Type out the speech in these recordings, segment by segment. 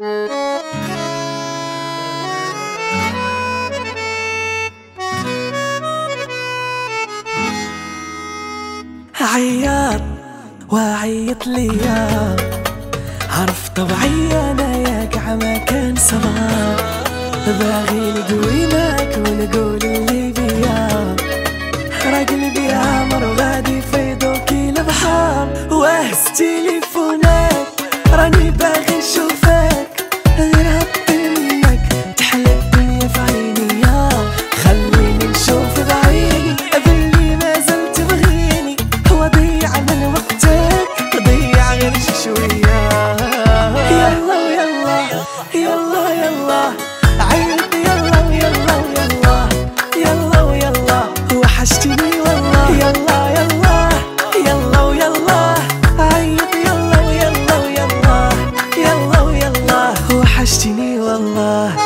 عياط وعيط ليا. عرف طبعي أنا ياك عما كان صغار باغي نقوي معك ونقول اللي بيا. راه قلبي عامر وغادي فيضوكي البحر وهز تليفونات وحشتني والله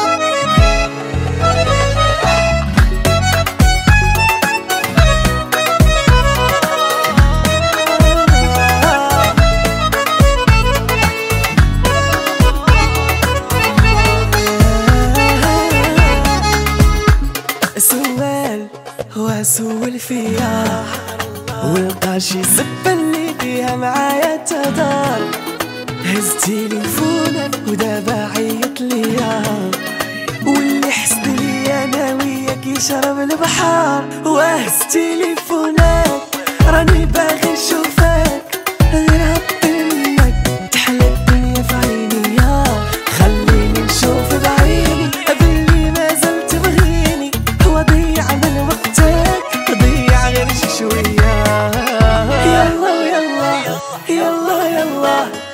سؤال واسول فيها. ولقاش يسب اللي فيها معايا تدار. هز تليفونك ودابا عيط ليا. واللي حسدني أنا وياك يشرب البحر وهز تليفونك راني باغي نشوفك. غير هبط منك تحلى الدنيا في عيني خليني نشوف بعيني باللي ما زلت بغيني. وضيع من وقتك ضيع غير شي شوية. يلا يلا يلا يلا, يلا, يلا.